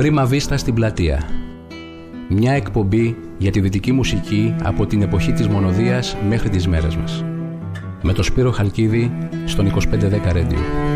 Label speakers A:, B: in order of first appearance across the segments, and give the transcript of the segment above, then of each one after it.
A: Πρίμα Βίστα στην πλατεία. Μια εκπομπή για τη δυτική μουσική από την εποχή της μονοδίας μέχρι τις μέρες μας. Με το Σπύρο Χαλκίδη στον 2510 Radio.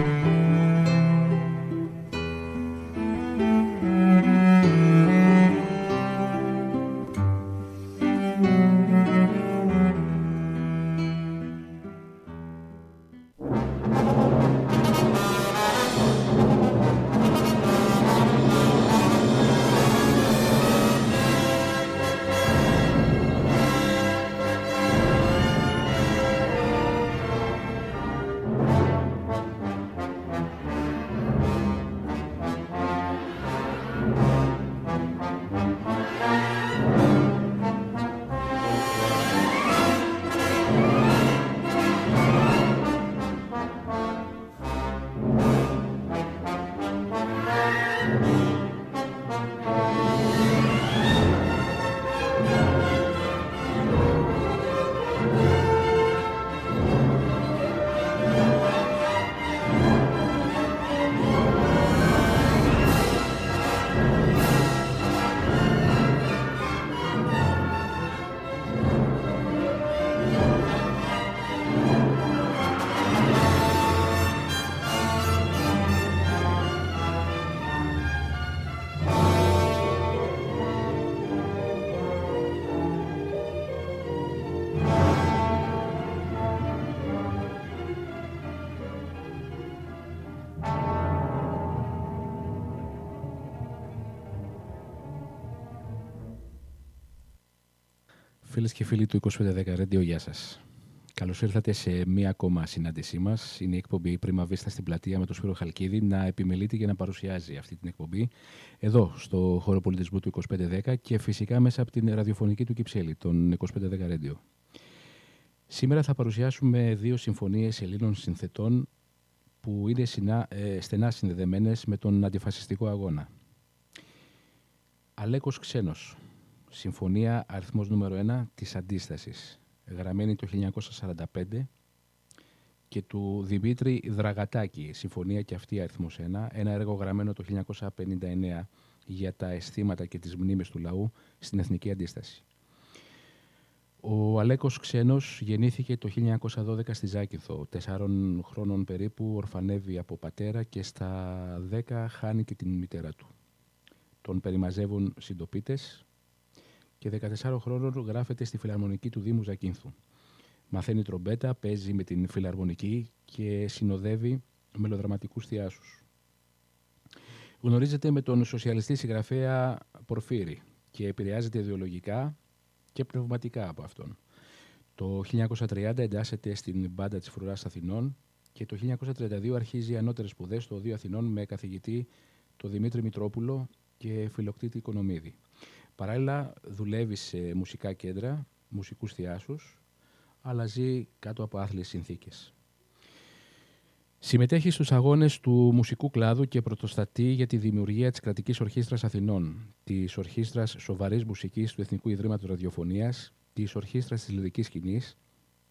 B: Φίλες και φίλοι του 2510 Radio, γεια σας. Καλώς ήρθατε σε μία ακόμα συνάντησή μας. Είναι η εκπομπή Πρίμα Βίστα στην πλατεία με τον Σπύρο Χαλκίδη να επιμελείται και να παρουσιάζει αυτή την εκπομπή εδώ στο χώρο πολιτισμού του 2510 και φυσικά μέσα από την ραδιοφωνική του Κυψέλη, τον 2510 Radio. Σήμερα θα παρουσιάσουμε δύο συμφωνίες Ελλήνων συνθετών που είναι ε, στενά συνδεδεμένες με τον αντιφασιστικό αγώνα. Αλέκος Ξένος, Συμφωνία αριθμός νούμερο 1 της Αντίστασης, γραμμένη το 1945 και του Δημήτρη Δραγατάκη, συμφωνία και αυτή αριθμός 1, ένα έργο γραμμένο το 1959 για τα αισθήματα και τις μνήμες του λαού στην Εθνική Αντίσταση. Ο Αλέκος Ξένος γεννήθηκε το 1912 στη Ζάκηθο, τεσσάρων χρόνων περίπου ορφανεύει από πατέρα και στα 10 χάνει και την μητέρα του. Τον περιμαζεύουν συντοπίτες, και 14 χρόνων γράφεται στη φιλαρμονική του Δήμου Ζακίνθου. Μαθαίνει τρομπέτα, παίζει με την φιλαρμονική και συνοδεύει μελοδραματικούς θειάσους. Γνωρίζεται με τον σοσιαλιστή συγγραφέα Πορφύρη και επηρεάζεται ιδεολογικά και πνευματικά από αυτόν. Το 1930 εντάσσεται στην μπάντα της Φρουράς Αθηνών και το 1932 αρχίζει ανώτερες σπουδές στο Οδείο Αθηνών με καθηγητή τον Δημήτρη Μητρόπουλο και φιλοκτήτη Οικονομίδη. Παράλληλα δουλεύει σε μουσικά κέντρα, μουσικούς θειάσους, αλλά ζει κάτω από άθλιες συνθήκες. Συμμετέχει στους αγώνες του μουσικού κλάδου και πρωτοστατεί για τη δημιουργία της Κρατικής Ορχήστρας Αθηνών, της Ορχήστρας Σοβαρής Μουσικής του Εθνικού Ιδρύματος Ραδιοφωνίας, της Ορχήστρας της Λιδικής Σκηνής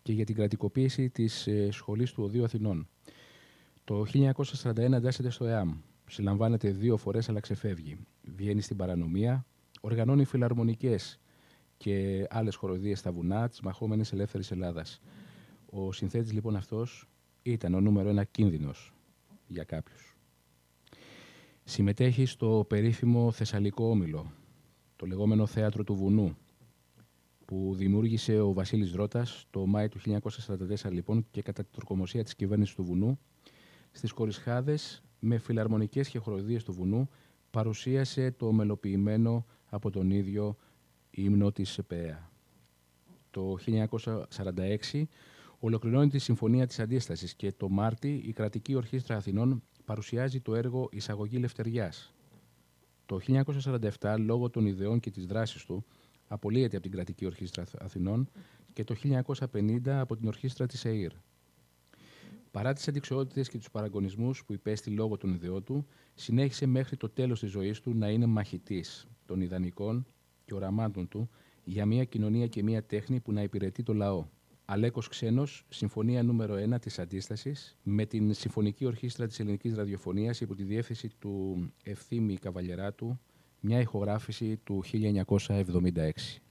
B: και για την κρατικοποίηση της ε, Σχολής του Οδείου Αθηνών. Το 1941 εντάσσεται στο ΕΑΜ. Συλλαμβάνεται δύο φορές αλλά ξεφεύγει. Βγαίνει στην παρανομία, οργανώνει φιλαρμονικές και άλλες χοροδίες στα βουνά της μαχόμενης ελεύθερης Ελλάδας. Ο συνθέτης λοιπόν αυτός ήταν ο νούμερο ένα κίνδυνος για κάποιους. Συμμετέχει στο περίφημο Θεσσαλικό Όμιλο, το λεγόμενο Θέατρο του Βουνού, που δημιούργησε ο Βασίλης Δρότας το Μάη του 1944 λοιπόν και κατά την τροκομοσία της κυβέρνησης του Βουνού στις Κορισχάδες με φιλαρμονικές και χοροδίες του Βουνού παρουσίασε το μελοποιημένο από τον ίδιο ύμνο της ΕΠΕΑ. Το 1946 ολοκληρώνει τη Συμφωνία της Αντίστασης και το Μάρτι η Κρατική Ορχήστρα Αθηνών παρουσιάζει το έργο «Εισαγωγή Λευτεριάς». Το 1947, λόγω των ιδεών και της δράσης του, απολύεται από την Κρατική Ορχήστρα Αθηνών και το 1950 από την Ορχήστρα της ΕΙΡ. Παρά τις αντικσοότητε και τους παραγωνισμούς που υπέστη λόγω των ιδεών του, συνέχισε μέχρι το τέλος της ζωής του να είναι μαχητής των ιδανικών και οραμάτων του για μια κοινωνία και μια τέχνη που να υπηρετεί το λαό. Αλέκος Ξένος, συμφωνία νούμερο 1 της Αντίστασης, με την Συμφωνική Ορχήστρα της Ελληνικής Ραδιοφωνίας υπό τη διεύθυνση του Ευθύμη Καβαλιεράτου, μια ηχογράφηση του 1976.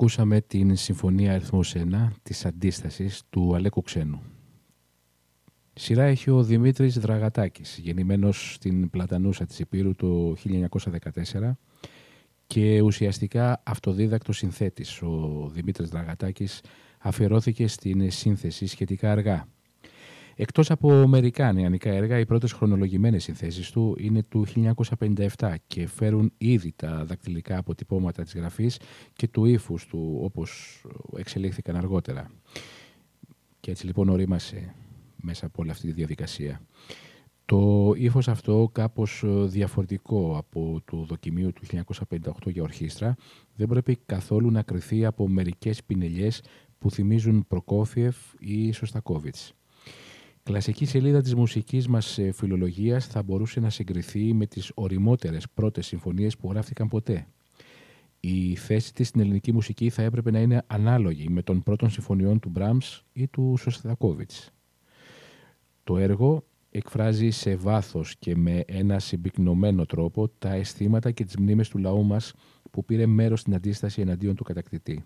B: Ακούσαμε την Συμφωνία Αριθμός 1 της Αντίστασης του Αλέκου Ξένου. Σειρά έχει ο Δημήτρης Δραγατάκης, γεννημένος στην Πλατανούσα της Επίρου το 1914 και ουσιαστικά αυτοδίδακτος συνθέτης. Ο Δημήτρης Δραγατάκης αφιερώθηκε στην σύνθεση σχετικά αργά. Εκτός από μερικά νεανικά έργα, οι πρώτες χρονολογημένες συνθέσεις του είναι του 1957 και φέρουν ήδη τα δακτυλικά αποτυπώματα της γραφής και του ύφους του όπως εξελίχθηκαν αργότερα. Και έτσι λοιπόν ορίμασε μέσα από όλη αυτή τη διαδικασία. Το ύφος αυτό κάπως διαφορετικό από το δοκιμίο του 1958 για ορχήστρα δεν πρέπει καθόλου να κριθεί από μερικές πινελιές που θυμίζουν Προκόφιεφ ή Σωστακόβιτς. Κλασική σελίδα της μουσικής μας φιλολογίας θα μπορούσε να συγκριθεί με τις οριμότερες πρώτες συμφωνίες που γράφτηκαν ποτέ. Η θέση της στην ελληνική μουσική θα έπρεπε να είναι ανάλογη με των πρώτων συμφωνιών του Μπράμς ή του Σωστακόβιτς. Το έργο εκφράζει σε βάθος και με ένα συμπυκνωμένο τρόπο τα αισθήματα και τις μνήμες του λαού μας που πήρε μέρος στην αντίσταση εναντίον του κατακτητή.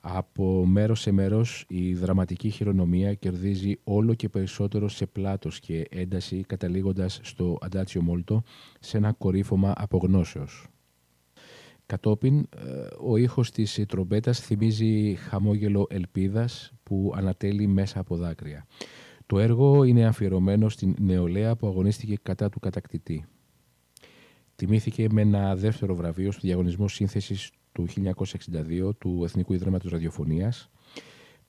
B: Από μέρος σε μέρος η δραματική χειρονομία κερδίζει όλο και περισσότερο σε πλάτος και ένταση καταλήγοντας στο αντάτσιο μόλτο σε ένα κορύφωμα απογνώσεως. Κατόπιν, ε, ο ήχος της τρομπέτας θυμίζει χαμόγελο ελπίδας που ανατέλει μέσα από δάκρυα. Το έργο είναι αφιερωμένο στην νεολαία που αγωνίστηκε κατά του κατακτητή. Τιμήθηκε με ένα δεύτερο βραβείο στο διαγωνισμό σύνθεσης του 1962 του Εθνικού Ιδρύματος Ραδιοφωνίας.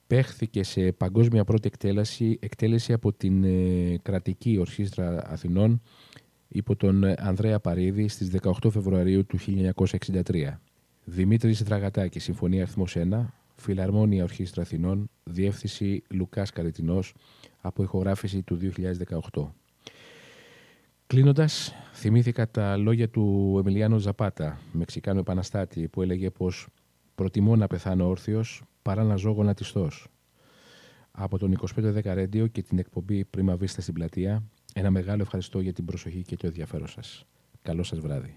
B: Παίχθηκε σε παγκόσμια πρώτη εκτέλεση, εκτέλεση από την ε, κρατική ορχήστρα Αθηνών υπό τον Ανδρέα Παρίδη στις 18 Φεβρουαρίου του 1963. Δημήτρης Δραγατάκης, Συμφωνία Αριθμός 1, Φιλαρμόνια Ορχήστρα Αθηνών, Διεύθυνση Λουκάς Καρετινός, από ηχογράφηση του 2018. Κλείνοντας, θυμήθηκα τα λόγια του Εμιλιάνο Ζαπάτα, Μεξικάνου επαναστάτη, που έλεγε πως προτιμώ να πεθάνω όρθιος παρά να ζω γονατιστός. Από τον 25 Ρέντιο και την εκπομπή Πρίμα Βίστα στην πλατεία, ένα μεγάλο ευχαριστώ για την προσοχή και το ενδιαφέρον σας. Καλό σας βράδυ.